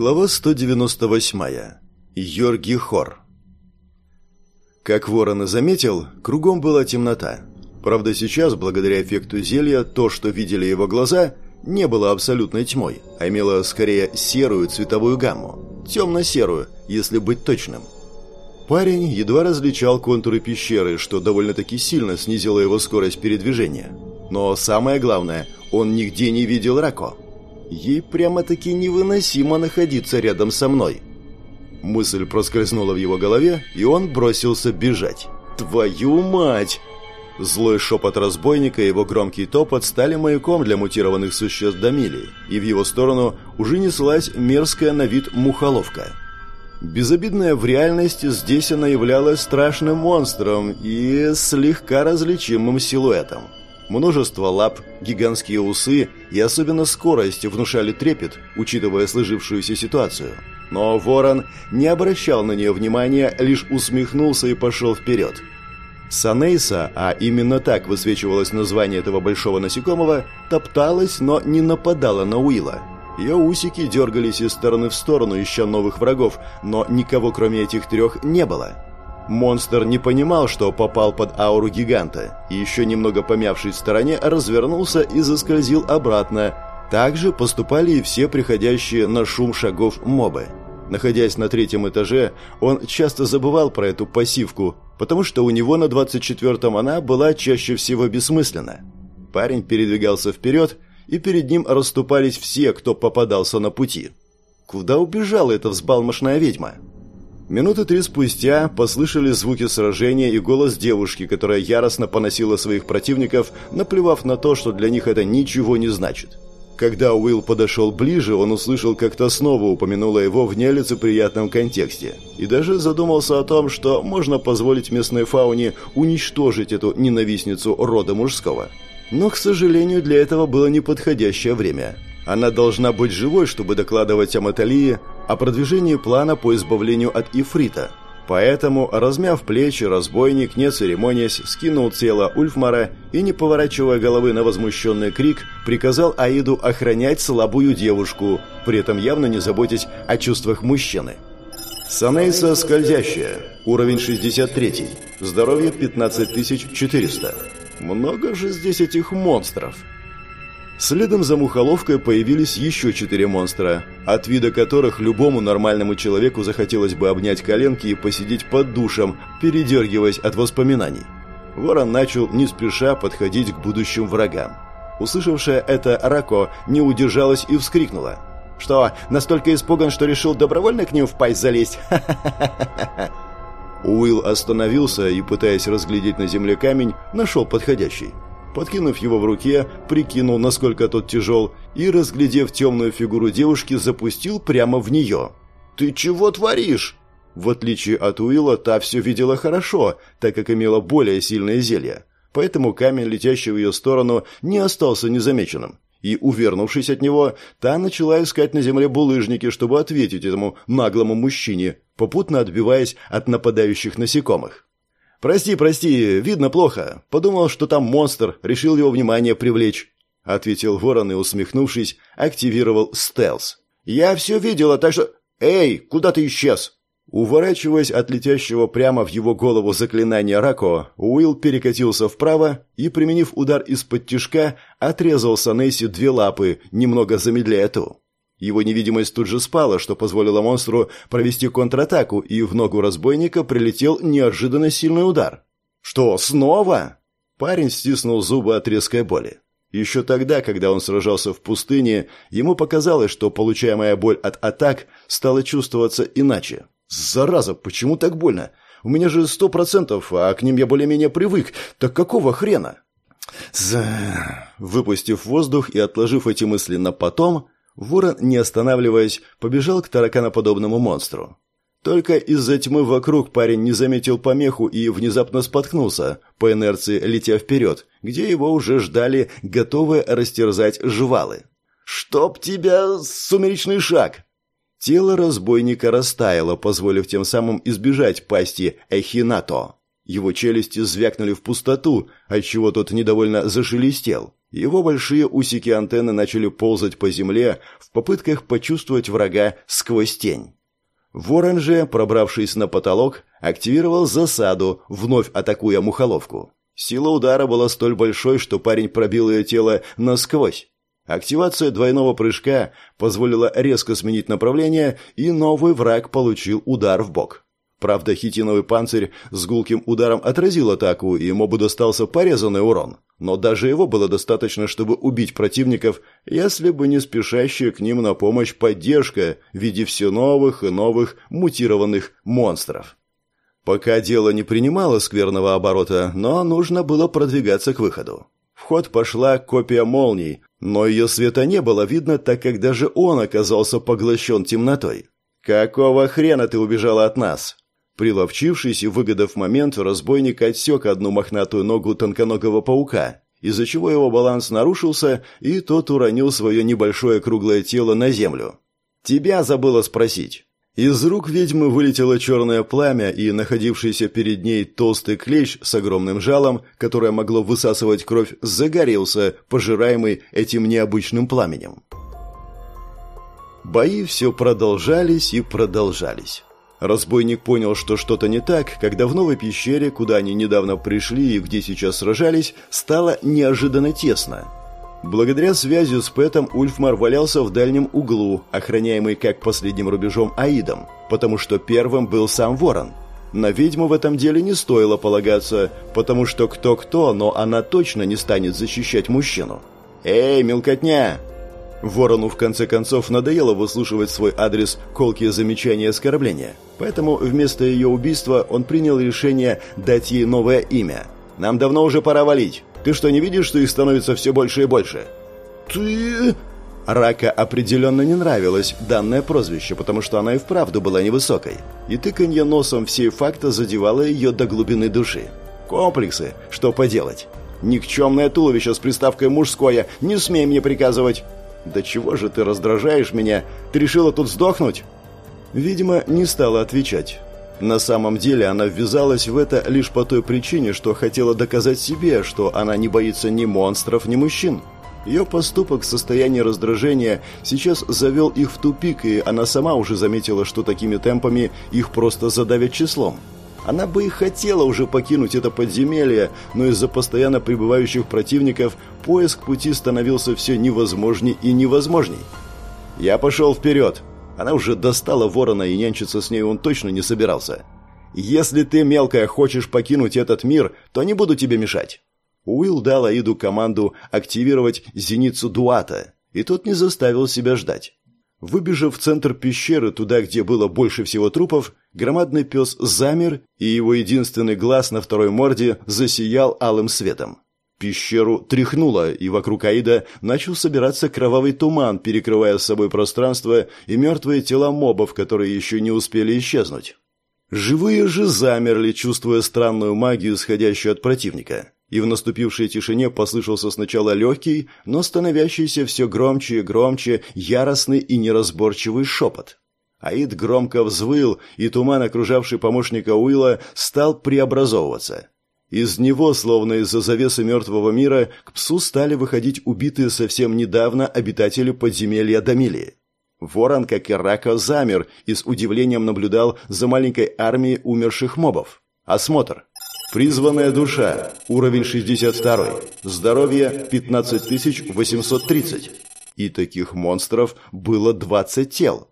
Глава 198. Йорги Хор. Как ворон и заметил, кругом была темнота. Правда, сейчас, благодаря эффекту зелья, то, что видели его глаза, не было абсолютной тьмой, а имело скорее серую цветовую гамму. Темно-серую, если быть точным. Парень едва различал контуры пещеры, что довольно-таки сильно снизило его скорость передвижения. Но самое главное, он нигде не видел Рако. Ей прямо-таки невыносимо находиться рядом со мной. Мысль проскользнула в его голове, и он бросился бежать. «Твою мать!» Злой шепот разбойника и его громкий топот стали маяком для мутированных существ Дамилии, и в его сторону уже неслась мерзкая на вид мухоловка. Безобидная в реальности, здесь она являлась страшным монстром и слегка различимым силуэтом. Множество лап, гигантские усы и особенно скорость внушали трепет, учитывая сложившуюся ситуацию. Но ворон не обращал на нее внимания, лишь усмехнулся и пошел вперед. Санейса, а именно так высвечивалось название этого большого насекомого, топталась, но не нападала на Уилла. Ее усики дергались из стороны в сторону, ища новых врагов, но никого кроме этих трех не было. Монстр не понимал, что попал под ауру гиганта, и еще немного помявшись в стороне, развернулся и заскользил обратно. Так же поступали и все приходящие на шум шагов мобы. Находясь на третьем этаже, он часто забывал про эту пассивку, потому что у него на 24-м она была чаще всего бессмысленна. Парень передвигался вперед, и перед ним расступались все, кто попадался на пути. Куда убежала эта взбалмошная ведьма? Минуты три спустя послышались звуки сражения и голос девушки, которая яростно поносила своих противников, наплевав на то, что для них это ничего не значит. Когда Уилл подошел ближе, он услышал, как то снова упомянула его в нелицеприятном контексте. И даже задумался о том, что можно позволить местной фауне уничтожить эту ненавистницу рода мужского. Но, к сожалению, для этого было неподходящее время. Она должна быть живой, чтобы докладывать о Маталии, о продвижении плана по избавлению от Ифрита. Поэтому, размяв плечи, разбойник, не церемонясь, скинул тело Ульфмара и, не поворачивая головы на возмущенный крик, приказал Аиду охранять слабую девушку, при этом явно не заботясь о чувствах мужчины. Санейса скользящая, уровень 63, здоровье 15400. Много же здесь этих монстров. Следом за мухоловкой появились еще четыре монстра, от вида которых любому нормальному человеку захотелось бы обнять коленки и посидеть под душем, передергиваясь от воспоминаний. Ворон начал не спеша подходить к будущим врагам. Услышавшая это Рако не удержалась и вскрикнула. «Что, настолько испуган, что решил добровольно к ним в пасть залезть? Уилл остановился и, пытаясь разглядеть на земле камень, нашел подходящий. Подкинув его в руке, прикинул, насколько тот тяжел, и, разглядев темную фигуру девушки, запустил прямо в нее. «Ты чего творишь?» В отличие от Уилла, та все видела хорошо, так как имела более сильное зелье. Поэтому камень, летящий в ее сторону, не остался незамеченным. И, увернувшись от него, та начала искать на земле булыжники, чтобы ответить этому наглому мужчине, попутно отбиваясь от нападающих насекомых. «Прости, прости, видно плохо. Подумал, что там монстр, решил его внимание привлечь», — ответил ворон и, усмехнувшись, активировал стелс. «Я все видела, так что... Эй, куда ты исчез?» Уворачиваясь от летящего прямо в его голову заклинания Рако, Уилл перекатился вправо и, применив удар из-под тишка, отрезал Санесси две лапы, немного замедляя ту. Его невидимость тут же спала, что позволило монстру провести контратаку, и в ногу разбойника прилетел неожиданно сильный удар. «Что, снова?» Парень стиснул зубы от резкой боли. Еще тогда, когда он сражался в пустыне, ему показалось, что получаемая боль от атак стала чувствоваться иначе. «Зараза, почему так больно? У меня же сто процентов, а к ним я более-менее привык. Так какого хрена?» За... Выпустив воздух и отложив эти мысли на потом, Ворон, не останавливаясь, побежал к тараканоподобному монстру. Только из-за тьмы вокруг парень не заметил помеху и внезапно споткнулся, по инерции летя вперед, где его уже ждали, готовые растерзать жвалы. «Чтоб тебя, сумеречный шаг!» Тело разбойника растаяло, позволив тем самым избежать пасти Эхинато. Его челюсти звякнули в пустоту, отчего тот недовольно зашелестел. Его большие усики антенны начали ползать по земле в попытках почувствовать врага сквозь тень. Ворон же, пробравшись на потолок, активировал засаду, вновь атакуя мухоловку. Сила удара была столь большой, что парень пробил ее тело насквозь. Активация двойного прыжка позволила резко сменить направление, и новый враг получил удар в бок. Правда, хитиновый панцирь с гулким ударом отразил атаку, и мобу достался порезанный урон. Но даже его было достаточно, чтобы убить противников, если бы не спешащая к ним на помощь поддержка в виде все новых и новых мутированных монстров. Пока дело не принимало скверного оборота, но нужно было продвигаться к выходу. В ход пошла копия молний, но ее света не было видно, так как даже он оказался поглощен темнотой. «Какого хрена ты убежала от нас?» Приловчившись и выгодав момент, разбойник отсек одну мохнатую ногу тонконогого паука, из-за чего его баланс нарушился, и тот уронил свое небольшое круглое тело на землю. «Тебя забыла спросить». Из рук ведьмы вылетело черное пламя, и находившийся перед ней толстый клещ с огромным жалом, которое могло высасывать кровь, загорелся, пожираемый этим необычным пламенем. Бои все продолжались и продолжались. Разбойник понял, что что-то не так, когда в новой пещере, куда они недавно пришли и где сейчас сражались, стало неожиданно тесно. Благодаря связи с Пэтом Ульфмар валялся в дальнем углу, охраняемый как последним рубежом Аидом, потому что первым был сам Ворон. На ведьму в этом деле не стоило полагаться, потому что кто-кто, но она точно не станет защищать мужчину. «Эй, мелкотня!» Ворону в конце концов надоело выслушивать свой адрес колкие замечания и оскорбления, поэтому вместо ее убийства он принял решение дать ей новое имя. «Нам давно уже пора валить. Ты что, не видишь, что их становится все больше и больше?» «Ты...» Рака определенно не нравилось данное прозвище, потому что она и вправду была невысокой. И тыканье носом всей факта задевало ее до глубины души. Комплексы, что поделать. Никчемное туловище с приставкой «мужское», не смей мне приказывать. «Да чего же ты раздражаешь меня? Ты решила тут сдохнуть?» Видимо, не стала отвечать. На самом деле она ввязалась в это лишь по той причине, что хотела доказать себе, что она не боится ни монстров, ни мужчин. Ее поступок в состоянии раздражения сейчас завел их в тупик, и она сама уже заметила, что такими темпами их просто задавят числом. Она бы и хотела уже покинуть это подземелье, но из-за постоянно прибывающих противников поиск пути становился все невозможней и невозможней. Я пошел вперед, она уже достала ворона, и нянчиться с ней он точно не собирался. «Если ты, мелкая, хочешь покинуть этот мир, то не буду тебе мешать». Уилл дал Аиду команду активировать зеницу Дуата, и тот не заставил себя ждать. Выбежав в центр пещеры, туда, где было больше всего трупов, громадный пес замер, и его единственный глаз на второй морде засиял алым светом. Пещеру тряхнуло, и вокруг Аида начал собираться кровавый туман, перекрывая с собой пространство и мертвые тела мобов, которые еще не успели исчезнуть. Живые же замерли, чувствуя странную магию, исходящую от противника. И в наступившей тишине послышался сначала легкий, но становящийся все громче и громче, яростный и неразборчивый шепот. Аид громко взвыл, и туман, окружавший помощника Уилла, стал преобразовываться. Из него, словно из-за завесы мертвого мира, к псу стали выходить убитые совсем недавно обитатели подземелья Дамилии. Ворон, как и Рака, замер и с удивлением наблюдал за маленькой армией умерших мобов. Осмотр. Призванная душа. Уровень 62. Здоровье 15830. И таких монстров было 20 тел.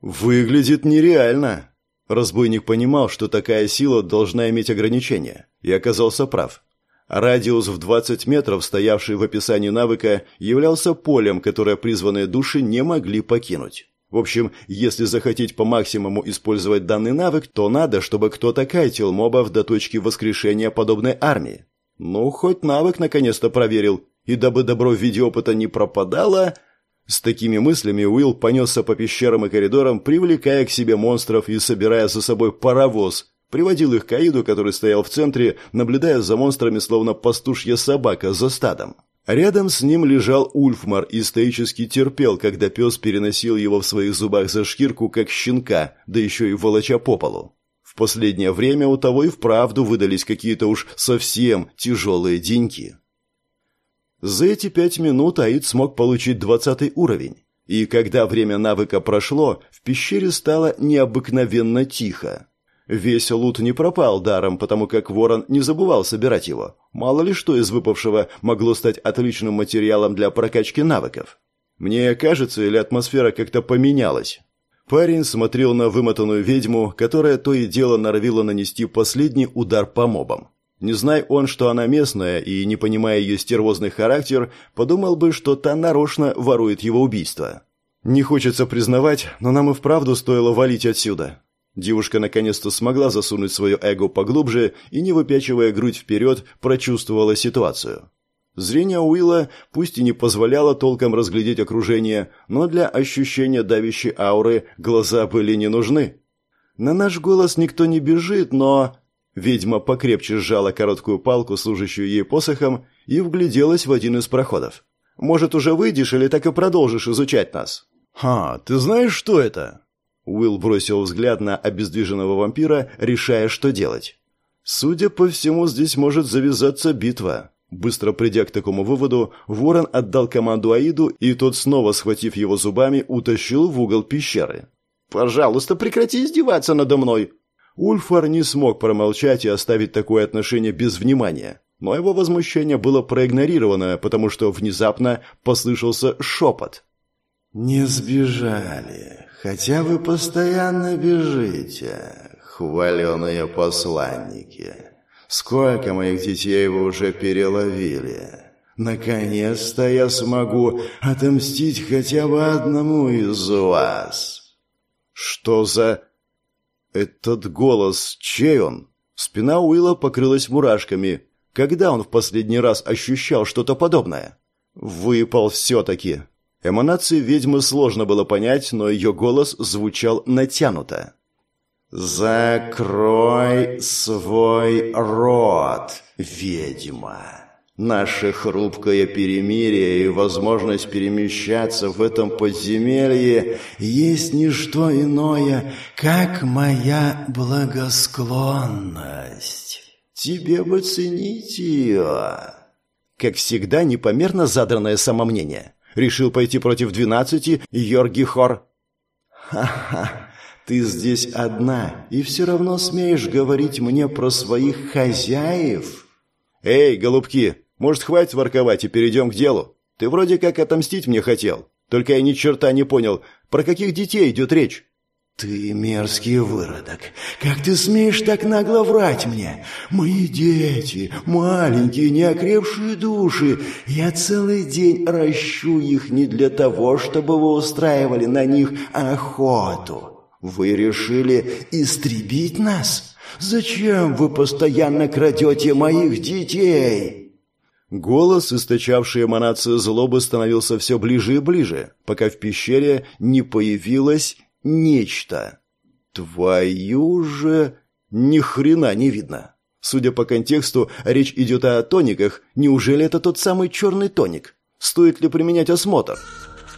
Выглядит нереально. Разбойник понимал, что такая сила должна иметь ограничения, и оказался прав. Радиус в 20 метров, стоявший в описании навыка, являлся полем, которое призванные души не могли покинуть. В общем, если захотеть по максимуму использовать данный навык, то надо, чтобы кто-то кайтил мобов до точки воскрешения подобной армии. Ну, хоть навык наконец-то проверил, и дабы добро в виде опыта не пропадало, с такими мыслями Уилл понесся по пещерам и коридорам, привлекая к себе монстров и собирая за собой паровоз. Приводил их к Аиду, который стоял в центре, наблюдая за монстрами, словно пастушья собака за стадом. Рядом с ним лежал Ульфмар и стоически терпел, когда пес переносил его в своих зубах за шкирку, как щенка, да еще и волоча по полу. В последнее время у того и вправду выдались какие-то уж совсем тяжелые деньки. За эти пять минут Аид смог получить двадцатый уровень. И когда время навыка прошло, в пещере стало необыкновенно тихо. Весь лут не пропал даром, потому как ворон не забывал собирать его. Мало ли что из выпавшего могло стать отличным материалом для прокачки навыков. Мне кажется, или атмосфера как-то поменялась. Парень смотрел на вымотанную ведьму, которая то и дело норовила нанести последний удар по мобам. Не зная он, что она местная, и не понимая ее стервозный характер, подумал бы, что та нарочно ворует его убийство. Не хочется признавать, но нам и вправду стоило валить отсюда. Девушка наконец-то смогла засунуть свое эго поглубже и, не выпячивая грудь вперед, прочувствовала ситуацию. Зрение Уилла пусть и не позволяло толком разглядеть окружение, но для ощущения давящей ауры глаза были не нужны. На наш голос никто не бежит, но... Ведьма покрепче сжала короткую палку, служащую ей посохом, и вгляделась в один из проходов. «Может, уже выйдешь или так и продолжишь изучать нас?» «Ха, ты знаешь, что это?» Уилл бросил взгляд на обездвиженного вампира, решая, что делать. «Судя по всему, здесь может завязаться битва». Быстро придя к такому выводу, ворон отдал команду Аиду, и тот, снова схватив его зубами, утащил в угол пещеры. «Пожалуйста, прекрати издеваться надо мной!» Ульфар не смог промолчать и оставить такое отношение без внимания. Но его возмущение было проигнорировано, потому что внезапно послышался шепот. «Не сбежали, хотя вы постоянно бежите, хваленые посланники. Сколько моих детей вы уже переловили? Наконец-то я смогу отомстить хотя бы одному из вас». «Что за...» «Этот голос, чей он?» Спина Уилла покрылась мурашками. Когда он в последний раз ощущал что-то подобное? «Выпал все-таки», Эманации ведьмы сложно было понять, но ее голос звучал натянуто. «Закрой свой рот, ведьма!» Наше хрупкое перемирие и возможность перемещаться в этом подземелье есть не что иное, как моя благосклонность. Тебе бы ценить ее. Как всегда, непомерно задранное самомнение. Решил пойти против двенадцати, Йорги Хор. Ха-ха, ты здесь одна, и все равно смеешь говорить мне про своих хозяев? Эй, голубки, может, хватит ворковать и перейдем к делу? Ты вроде как отомстить мне хотел. Только я ни черта не понял, про каких детей идет речь. «Ты мерзкий выродок! Как ты смеешь так нагло врать мне? Мои дети, маленькие, неокрепшие души, я целый день ращу их не для того, чтобы вы устраивали на них охоту. Вы решили истребить нас? Зачем вы постоянно крадете моих детей?» Голос, источавший эманацию злобы, становился все ближе и ближе, пока в пещере не появилась нечто. Твою же... Ни хрена не видно. Судя по контексту, речь идет о тониках. Неужели это тот самый черный тоник? Стоит ли применять осмотр?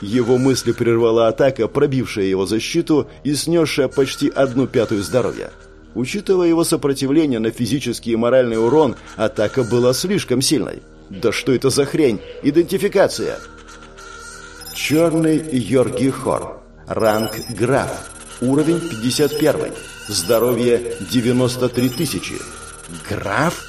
Его мысли прервала атака, пробившая его защиту и снесшая почти одну пятую здоровья. Учитывая его сопротивление на физический и моральный урон, атака была слишком сильной. Да что это за хрень? Идентификация. Черный Йорги Хор. Ранг граф. Уровень 51. Здоровье 93 тысячи. Граф?